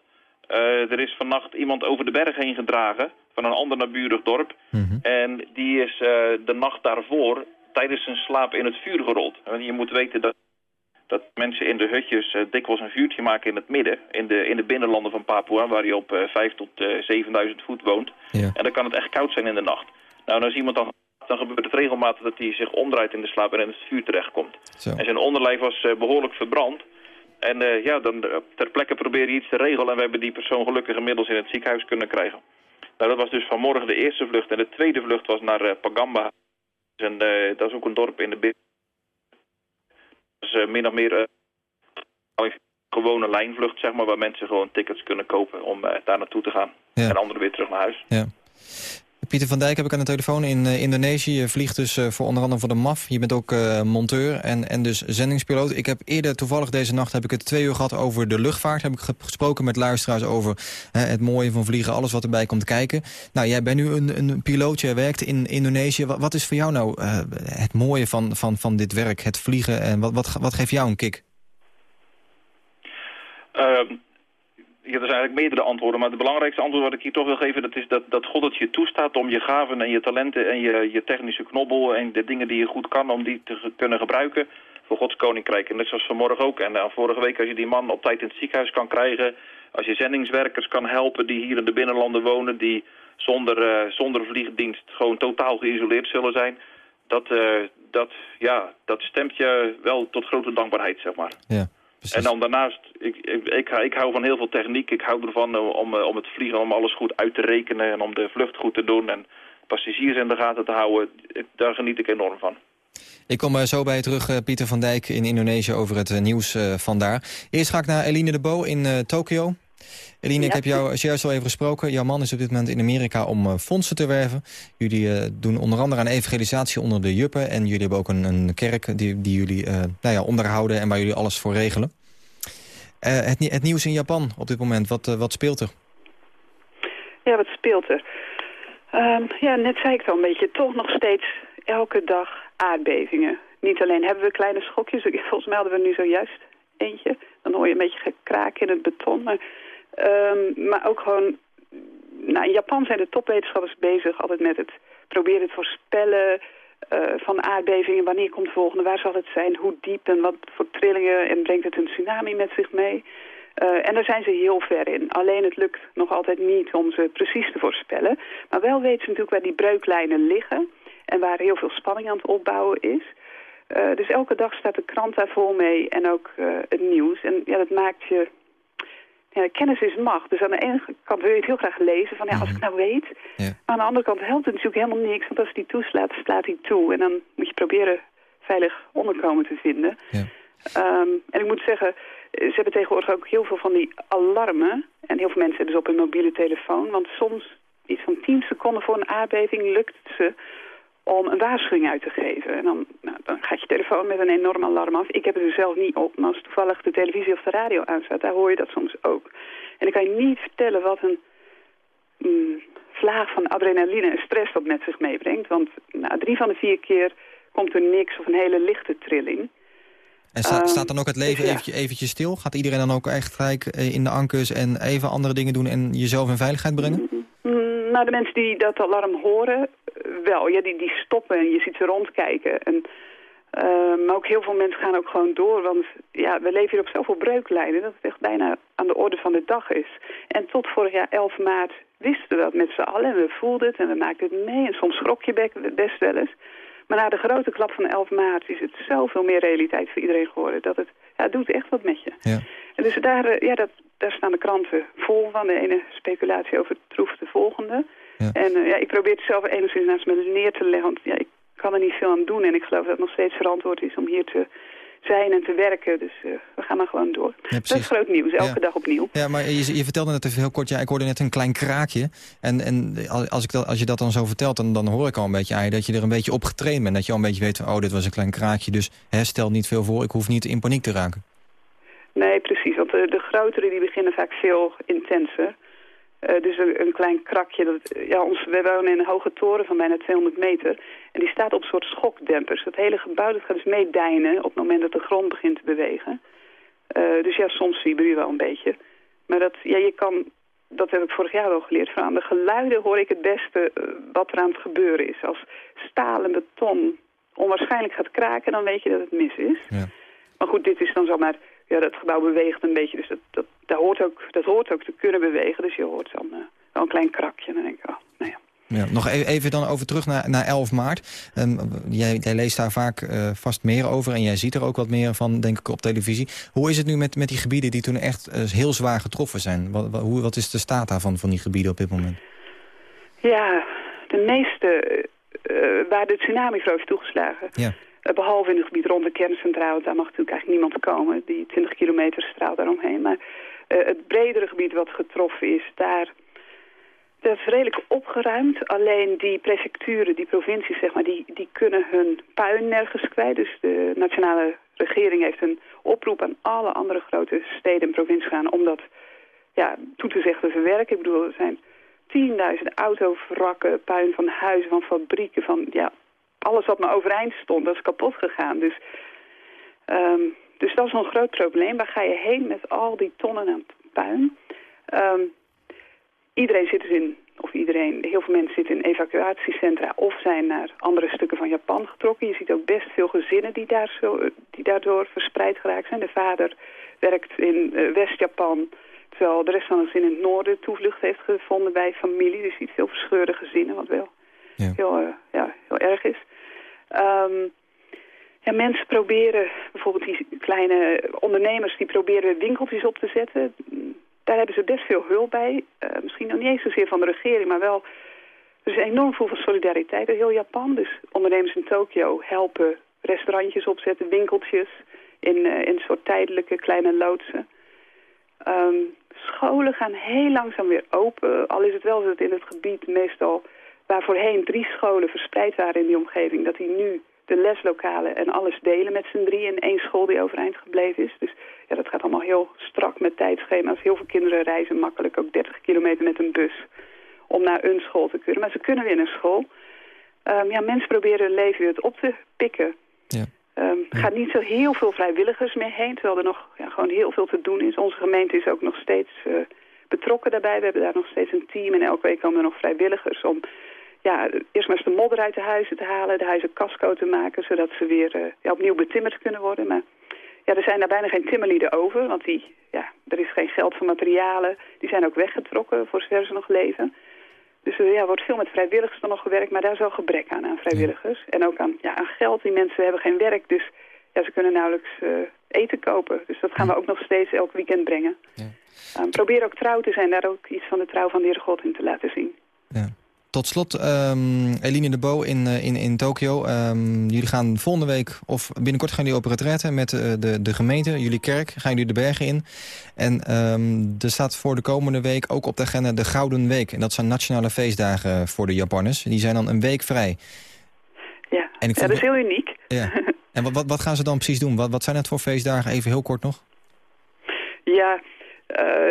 Er is vannacht iemand over de berg heen gedragen. Van een ander naburig dorp. En die is de nacht daarvoor tijdens zijn slaap in het vuur gerold. En je moet weten dat, dat mensen in de hutjes dikwijls een vuurtje maken in het midden. In de, in de binnenlanden van Papua, waar je op eh 5 tot eh 7000 voet woont. Ja. En dan kan het echt koud zijn in de nacht. Nou, en als iemand dan, dan gebeurt het regelmatig dat hij zich omdraait in de slaap en in het vuur terechtkomt. Zo. En zijn onderlijf was eh, behoorlijk verbrand. En eh, ja, dan eh, ter plekke probeer je iets te regelen. En we hebben die persoon gelukkig inmiddels in het ziekenhuis kunnen krijgen. Nou, dat was dus vanmorgen de eerste vlucht. En de tweede vlucht was naar Pagamba. En, dat is ook een dorp in de binnen. Dat is min of meer een gewone lijnvlucht, zeg maar, waar mensen gewoon tickets kunnen kopen om daar naartoe te gaan. Ja. En anderen weer terug naar huis. Ja. Pieter van Dijk heb ik aan de telefoon in eh, Indonesië. Je vliegt dus eh, voor onder andere voor de MAF. Je bent ook eh, monteur en, en dus zendingspiloot. Ik heb eerder, toevallig deze nacht, heb ik het twee uur gehad over de luchtvaart. Heb ik ge- gesproken met luisteraars over het mooie van vliegen, alles wat erbij komt kijken. Nou, jij bent nu een, een piloot, jij werkt in Indonesië. Wat, is voor jou nou het mooie van, van, van dit werk, het vliegen? En wat, wat, wat geeft jou een kick? Ehm, ja, er zijn eigenlijk meerdere antwoorden, maar het belangrijkste antwoord wat ik hier toch wil geven... dat is dat, dat God het je toestaat om je gaven en je talenten en je, je technische knobbel... en de dingen die je goed kan, om die te kunnen gebruiken voor Gods koninkrijk. En net zoals vanmorgen ook. En uh, vorige week als je die man op tijd in het ziekenhuis kan krijgen... als je zendingswerkers kan helpen die hier in de binnenlanden wonen... die zonder, eh, zonder vliegdienst gewoon totaal geïsoleerd zullen zijn... Dat, eh, dat, ja, dat stemt je wel tot grote dankbaarheid, zeg maar. Ja, En dan daarnaast, ik, ik, ik, ik hou van heel veel techniek. Ik hou ervan eh, om, eh, om het vliegen, om alles goed uit te rekenen en om de vlucht goed te doen en passagiers in de gaten te houden. Daar geniet ik enorm van. Ik kom eh, zo bij je terug, Pieter van Dijk in Indonesië, over het nieuws vandaar. Eerst ga ik naar Eline de Bo in eh, Tokio. Eline, ik heb jou zojuist al even gesproken. Jouw man is op dit moment in Amerika om eh, fondsen te werven. Jullie eh, doen onder andere aan evangelisatie onder de juppen. En jullie hebben ook een, een kerk die, die jullie eh, nou ja, onderhouden en waar jullie alles voor regelen. Het, het nieuws in Japan op dit moment, wat, wat speelt er? Ja, wat speelt er? Ehm, ja, net zei ik het al een beetje. Toch nog steeds elke dag aardbevingen. Niet alleen hebben we kleine schokjes. [LAUGHS] Volgens mij hadden we nu zojuist eentje. Dan hoor je een beetje gekraak in het beton. Maar, ehm, maar ook gewoon... Nou, in Japan zijn de topwetenschappers bezig altijd met het proberen te voorspellen... eh, van aardbevingen. Wanneer komt de volgende? Waar zal het zijn? Hoe diep? En wat voor trillingen? En brengt het een tsunami met zich mee? Eh, en daar zijn ze heel ver in. Alleen het lukt nog altijd niet om ze precies te voorspellen. Maar wel weten ze natuurlijk waar die breuklijnen liggen. En waar heel veel spanning aan het opbouwen is. Eh, dus elke dag staat de krant daar vol mee. En ook het nieuws. En ja, dat maakt je... Ja, kennis is macht. Dus aan de ene kant wil je het heel graag lezen. Van ja, als ik nou weet. Maar aan de andere kant helpt het natuurlijk helemaal niks. Want als hij toeslaat, slaat hij toe. En dan moet je proberen veilig onderkomen te vinden. Ehm, en ik moet zeggen, ze hebben tegenwoordig ook heel veel van die alarmen. En heel veel mensen hebben ze op hun mobiele telefoon. Want soms, iets van 10 seconden voor een aardbeving, lukt het ze om een waarschuwing uit te geven. En dan, nou, dan gaat je telefoon met een enorm alarm af. Ik heb het er zelf niet op, maar als toevallig de televisie of de radio aanstaat, daar hoor je dat soms ook. En ik kan je niet vertellen wat een mm, vlaag van adrenaline en stress dat met zich meebrengt. Want nou, drie van de vier keer komt er niks of een hele lichte trilling. En sta- Ehm, staat dan ook het leven dus ja. eventjes stil? Gaat iedereen dan ook echt gelijk eh, in de ankers en even andere dingen doen en jezelf in veiligheid brengen? Mm, nou, de mensen die dat alarm horen, wel, ja, die, die stoppen en je ziet ze rondkijken. En, eh, maar ook heel veel mensen gaan ook gewoon door, want ja, we leven hier op zoveel breuklijnen dat het echt bijna aan de orde van de dag is. En tot vorig jaar 11 maart wisten we dat met z'n allen en we voelden het en we maakten het mee en soms schrok je bek- best wel eens. Maar na de grote klap van 11 maart is het zoveel meer realiteit voor iedereen geworden dat het, ja, het doet echt wat met je. Ja. En dus daar, eh, ja, dat, daar staan de kranten vol van. De ene speculatie over troef de volgende. Ja. En eh, ja, ik probeer het zelf enigszins naast me neer te leggen. Want ja, ik kan er niet veel aan doen. En ik geloof dat het nog steeds verantwoord is om hier te zijn en te werken. Dus eh, we gaan maar gewoon door. dat is groot nieuws, elke Ja. dag opnieuw. Ja, maar je, je vertelde net even heel kort, ja, ik hoorde net een klein kraakje. En, en als, ik dat, als je dat dan zo vertelt, dan, dan hoor ik al een beetje aan je dat je er een beetje op getraind bent. Dat je al een beetje weet van, oh, dit was een klein kraakje, dus hè, stel niet veel voor, ik hoef niet in paniek te raken. Nee, precies. Want de, de grotere die beginnen vaak veel intenser. Eh, dus een, een klein krakje. Dat, ja, ons, we wonen in een hoge toren van bijna 200 meter. En die staat op een soort schokdempers. Het hele gebouw dat gaat dus meedijnen op het moment dat de grond begint te bewegen. Eh, dus ja, soms vibreer je wel een beetje. Maar dat, ja, je kan, dat heb ik vorig jaar al geleerd. Van aan de geluiden hoor ik het beste eh, wat er aan het gebeuren is. Als staal en beton onwaarschijnlijk gaat kraken, dan weet je dat het mis is. Ja. Maar goed, dit is dan zomaar... Ja, dat gebouw beweegt een beetje, dus dat, dat, dat, hoort, ook, dat hoort ook te kunnen bewegen. Dus je hoort dan eh, wel een klein krakje. En dan denk ik, oh, nou ja. Ja, nog e- even dan over terug naar, naar 11 maart. Ehm, jij, jij leest daar vaak eh, vast meer over en jij ziet er ook wat meer van, denk ik, op televisie. Hoe is het nu met, met die gebieden die toen echt eh, heel zwaar getroffen zijn? Wat, wat, hoe, wat is de staat daarvan, van die gebieden op dit moment? Ja, de meeste waar de tsunami heeft toegeslagen. Ja. Eh, behalve in het gebied rond de kerncentrale, daar mag natuurlijk eigenlijk niemand komen. Die 20 kilometer straal daaromheen. Maar eh, het bredere gebied wat getroffen is, daar... Dat is redelijk opgeruimd. Alleen die prefecturen, die provincies, zeg maar, die, die kunnen hun puin nergens kwijt. Dus de nationale regering heeft een oproep aan alle andere grote steden en provincies gedaan om dat ja, toe te zeggen te verwerken. Ik bedoel, er zijn tienduizenden autovrakken, puin van huizen, van fabrieken, van ja, alles wat maar overeind stond, dat is kapot gegaan. Dus, ehm, dus dat is een groot probleem. Waar ga je heen met al die tonnen aan puin? Ehm, iedereen zit dus in, of iedereen, heel veel mensen zitten in evacuatiecentra of zijn naar andere stukken van Japan getrokken. Je ziet ook best veel gezinnen die, daar zo, die daardoor verspreid geraakt zijn. De vader werkt in eh, West-Japan, terwijl de rest van het gezin in het noorden toevlucht heeft gevonden bij familie. Dus je ziet veel verscheurde gezinnen, wat wel Ja. heel, eh, ja, heel erg is. Ehm, ja, mensen proberen, bijvoorbeeld die kleine ondernemers, die proberen winkeltjes op te zetten. Daar hebben ze best veel hulp bij. Eh, misschien nog niet eens zozeer van de regering, maar wel... Er is enorm veel van solidariteit in heel Japan. Dus ondernemers in Tokio helpen restaurantjes opzetten, winkeltjes... in, eh, in een soort tijdelijke kleine loodsen. Ehm, scholen gaan heel langzaam weer open. Al is het wel dat in het gebied meestal waar voorheen drie scholen verspreid waren in die omgeving... dat die nu de leslokalen en alles delen met z'n drie in één school die overeind gebleven is. Dus ja, dat gaat allemaal heel strak met tijdschema's. Heel veel kinderen reizen makkelijk ook 30 kilometer met een bus om naar een school te kunnen. Maar ze kunnen weer naar school. Ehm, ja, mensen proberen hun leven weer op te pikken. Ja. Er gaat niet zo heel veel vrijwilligers meer heen, terwijl er nog ja, gewoon heel veel te doen is. Onze gemeente is ook nog steeds eh, betrokken daarbij. We hebben daar nog steeds een team en elke week komen er nog vrijwilligers om ja, eerst maar eens de modder uit de huizen te halen, de huizen casco te maken, zodat ze weer eh, ja, opnieuw betimmerd kunnen worden. Maar ja, er zijn daar bijna geen timmerlieden over, want die, ja, er is geen geld voor materialen. Die zijn ook weggetrokken, voor zover ze nog leven. Dus er ja, wordt veel met vrijwilligers dan nog gewerkt, maar daar is wel gebrek aan, aan vrijwilligers. En ook aan, ja, aan geld. Die mensen hebben geen werk, dus ja, ze kunnen nauwelijks eh, eten kopen. Dus dat gaan we ook nog steeds elk weekend brengen. Ja. Ehm, probeer ook trouw te zijn, daar ook iets van de trouw van de Heer God in te laten zien. Ja. Tot slot, ehm, Eline de Bo in, eh, in, in Tokio. Ehm, jullie gaan volgende week, of binnenkort gaan jullie op retraite met eh, de, de gemeente, jullie kerk. Gaan jullie de bergen in. En ehm, er staat voor de komende week ook op de agenda de Gouden Week. En dat zijn nationale feestdagen voor de Japanners. Die zijn dan een week vrij. Ja, En ik ja dat is heel uniek. Ja. [LAUGHS] En wat, wat, wat gaan ze dan precies doen? Wat, wat zijn het voor feestdagen? Even heel kort nog. Ja,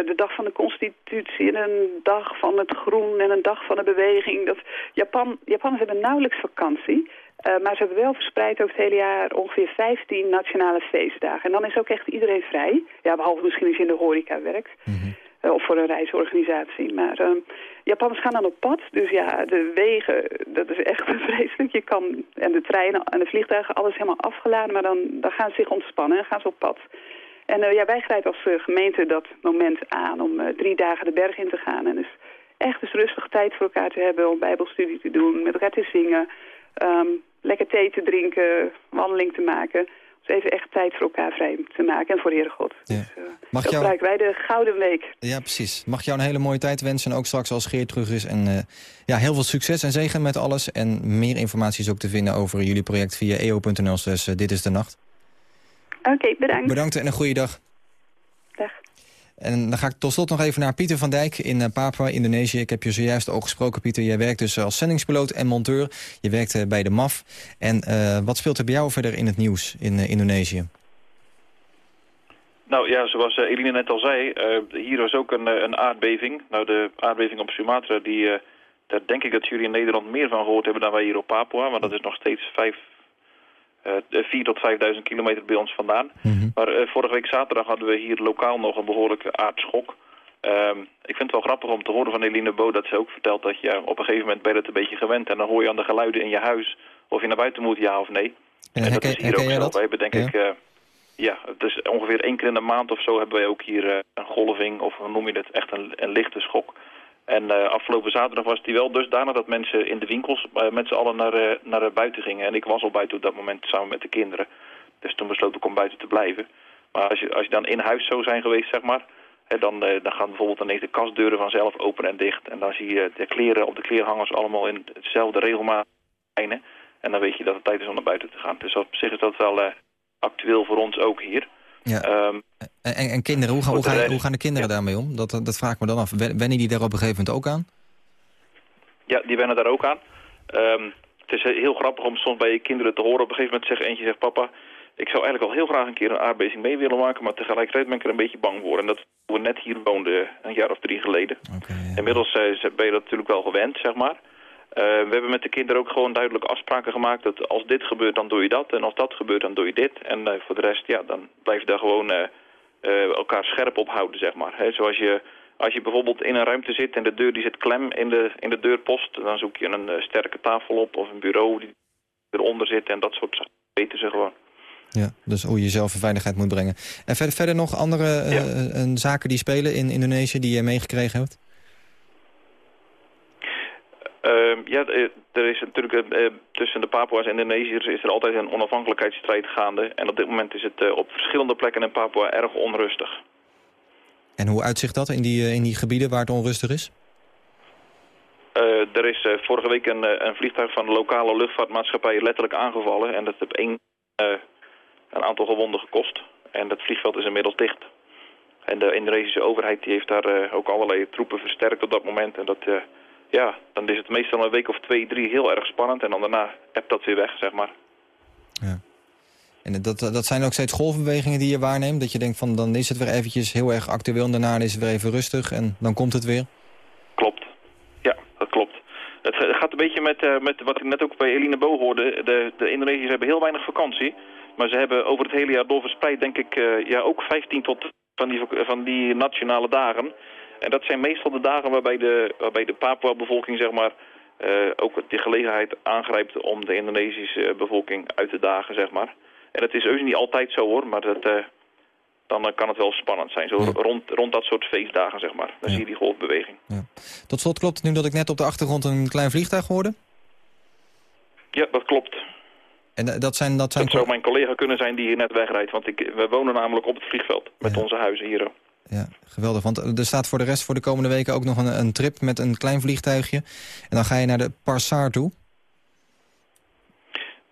de dag van de constitutie en een dag van het groen en een dag van de beweging. Dat Japan, Japanners hebben nauwelijks vakantie. eh, maar ze hebben wel verspreid over het hele jaar ongeveer 15 nationale feestdagen. En dan is ook echt iedereen vrij. Ja, behalve misschien als je in de horeca werkt. Eh, of voor een reisorganisatie. Maar ehm, Japanners gaan dan op pad. Dus ja, de wegen, dat is echt [LAUGHS] vreselijk. Je kan, en de treinen en de vliegtuigen, alles helemaal afgeladen. Maar dan, dan gaan ze zich ontspannen en gaan ze op pad. En eh, ja, wij grijpen als eh, gemeente dat moment aan om eh, drie dagen de berg in te gaan. En dus echt eens rustig tijd voor elkaar te hebben om bijbelstudie te doen, met elkaar te zingen, ehm, lekker thee te drinken, wandeling te maken. Dus even echt tijd voor elkaar vrij te maken en voor de Heere God. Ja. Dus, Mag jou- gebruiken wij de Gouden Week. Ja, precies. Mag jou een hele mooie tijd wensen. En ook straks als Geert terug is. En ja, heel veel succes en zegen met alles. En meer informatie is ook te vinden over jullie project via eo.nl. slash Dit is de nacht. Oké, bedankt. Bedankt en een goede dag. Dag. En dan ga ik tot slot nog even naar Pieter van Dijk in eh, Papua, Indonesië. Ik heb je zojuist ook gesproken, Pieter. Jij werkt dus als zendingspiloot en monteur. Je werkt eh, bij de MAF. En eh, wat speelt er bij jou verder in het nieuws in Indonesië? Nou ja, zoals eh, Eline net al zei, eh, hier was ook een, een aardbeving. Nou, de aardbeving op Sumatra, die, eh, daar denk ik dat jullie in Nederland meer van gehoord hebben dan wij hier op Papua. Want dat is nog steeds vijf, eh 4 tot 5000 kilometer bij ons vandaan. Maar eh, vorige week zaterdag hadden we hier lokaal nog een behoorlijke aardschok. Ehm, ik vind het wel grappig om te horen van Eline Bo dat ze ook vertelt dat je op een gegeven moment ben je het een beetje gewend. En dan hoor je aan de geluiden in je huis of je naar buiten moet, ja of nee. En en dat is hier ook zo. Wij hebben denk Ja. ik... eh, ja, het is ongeveer één keer in de maand of zo hebben wij ook hier eh, een golving, of hoe noem je het, echt een, een lichte schok. En eh, afgelopen zaterdag was die wel dusdanig dat mensen in de winkels eh, met z'n allen naar, eh, naar buiten gingen. En ik was al buiten op dat moment samen met de kinderen. Dus toen besloot ik om buiten te blijven. Maar als je, als je dan in huis zou zijn geweest, zeg maar, hè, dan, dan gaan bijvoorbeeld ineens de kastdeuren vanzelf open en dicht. En dan zie je de kleren op de kleerhangers allemaal in hetzelfde regelmaat. En dan weet je dat het tijd is om naar buiten te gaan. Dus op zich is dat wel actueel voor ons ook hier. Ja. Ehm, En, en, en kinderen, hoe gaan, hoe, de gaan, rest- hoe gaan de kinderen daarmee om? Dat, dat vraag ik me dan af. Wen- Wennen die daar op een gegeven moment ook aan? Ja, die wennen daar ook aan. Ehm, het is heel grappig om soms bij je kinderen te horen. Op een gegeven moment zegt eentje, zegt papa, ik zou eigenlijk al heel graag een keer een aardbeving mee willen maken, maar tegelijkertijd ben ik er een beetje bang voor. En dat we net hier woonden, een jaar of drie geleden. Inmiddels eh, ben je dat natuurlijk wel gewend, zeg maar. Eh, we hebben met de kinderen ook gewoon duidelijk afspraken gemaakt dat als dit gebeurt, dan doe je dat. En als dat gebeurt, dan doe je dit. En eh, voor de rest, ja, dan blijf je daar gewoon eh, elkaar scherp op houden, zeg maar. Zoals je, als je bijvoorbeeld in een ruimte zit en de deur die zit klem in de, in de deurpost, dan zoek je een sterke tafel op of een bureau die eronder zit en dat soort zaken weten ze gewoon. Ja, dus hoe je jezelf in veiligheid moet brengen. En verder, verder nog andere zaken die spelen in Indonesië die je meegekregen hebt? Ja, eh, er is natuurlijk eh, eh, tussen de Papua's en de Indonesiërs is er altijd een onafhankelijkheidsstrijd gaande. En op dit moment is het op verschillende plekken in Papua erg onrustig. En hoe uitzicht dat in die, in die gebieden waar het onrustig is? Er is vorige week een, een vliegtuig van de lokale luchtvaartmaatschappij letterlijk aangevallen. En dat heeft één, een aantal gewonden gekost. En dat vliegveld is inmiddels dicht. En de Indonesische overheid die heeft daar ook allerlei troepen versterkt op dat moment. En dat, ja, dan is het meestal een week of twee, drie heel erg spannend. En dan daarna hebt dat weer weg, zeg maar. En dat, dat zijn ook steeds golfbewegingen die je waarneemt? Dat je denkt van dan is het weer eventjes heel erg actueel en daarna is het weer even rustig en dan komt het weer? Klopt. Ja, dat klopt. Het ga- gaat een beetje met, eh, met wat ik net ook bij Eline Bo hoorde. De, de Indonesiërs hebben heel weinig vakantie. Maar ze hebben over het hele jaar door verspreid denk ik eh, ja, ook 15 tot van die, van die nationale dagen. En dat zijn meestal de dagen waarbij de, waarbij de Papua-bevolking zeg maar, eh, ook de gelegenheid aangrijpt om de Indonesische bevolking uit te dagen. Zeg maar. En dat is heus niet altijd zo hoor, maar dat, eh, dan eh, kan het wel spannend zijn. Zo rond, rond dat soort feestdagen zeg maar. Dan zie je die golfbeweging. Tot slot klopt het nu dat ik net op de achtergrond een klein vliegtuig hoorde? Ja, dat klopt. En eh, dat zijn... Dat zijn Dat zou mijn collega kunnen zijn die hier net wegrijdt. Want ik, we wonen namelijk op het vliegveld met onze huizen hier. Ja, geweldig. Want er staat voor de rest voor de komende weken ook nog een, een trip met een klein vliegtuigje. En dan ga je naar de Parsar toe.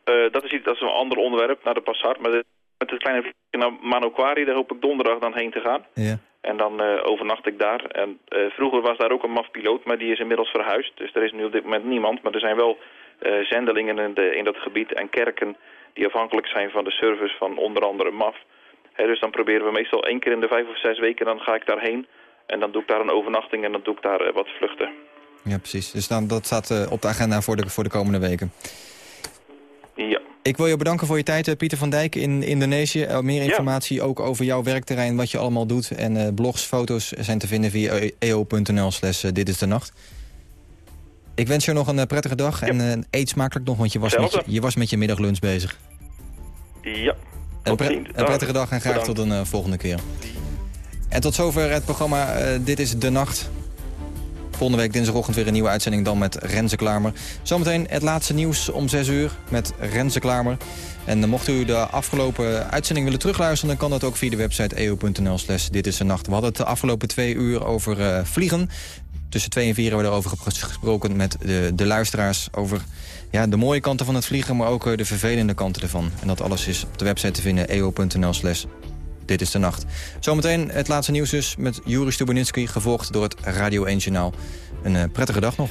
Eh, dat, is iets, dat is een ander onderwerp, naar de Passar. Maar de- met het kleine vliegje naar Manokwari, daar hoop ik donderdag dan heen te gaan. Ja. En dan eh, overnacht ik daar. En eh, vroeger was daar ook een MAF-piloot, maar die is inmiddels verhuisd. Dus er is nu op dit moment niemand. Maar er zijn wel eh, zendelingen in, de, in dat gebied en kerken die afhankelijk zijn van de service van onder andere MAF. Dus dan proberen we meestal één keer in de vijf of zes weken, dan ga ik daarheen. En dan doe ik daar een overnachting en dan doe ik daar eh, wat vluchten. Ja, precies. Dus dan, dat staat eh, op de agenda voor de, voor de komende weken. Ja. Ik wil je bedanken voor je tijd, eh, Pieter van Dijk in Indonesië. Meer informatie ook over jouw werkterrein, wat je allemaal doet. En blogs, foto's zijn te vinden via eo.nl slash dit is de nacht. Ik wens je nog een prettige dag en eet smakelijk nog, want je was, met je, je was met je middaglunch bezig. Ja, Een, pre- een prettige dag en graag Bedankt. tot een eh, volgende keer. En tot zover het programma eh, Dit is de Nacht. Volgende week dinsdagochtend weer een nieuwe uitzending dan met Renze Klamer. Zometeen het laatste nieuws om 6 uur met Renze Klamer. En eh, mocht u de afgelopen uitzending willen terugluisteren... dan kan dat ook via de website eo.nl slash dit is de nacht. We hadden het de afgelopen twee uur over vliegen. Tussen twee en vier hebben we erover ges- gesproken met de, de luisteraars... over ja, de mooie kanten van het vliegen, maar ook eh, de vervelende kanten ervan. En dat alles is op de website te vinden, eo.nl slash dit is de nacht. Zometeen het laatste nieuws dus met Juri Stubenitski... gevolgd door het Radio 1 Journaal. Een eh, prettige dag nog.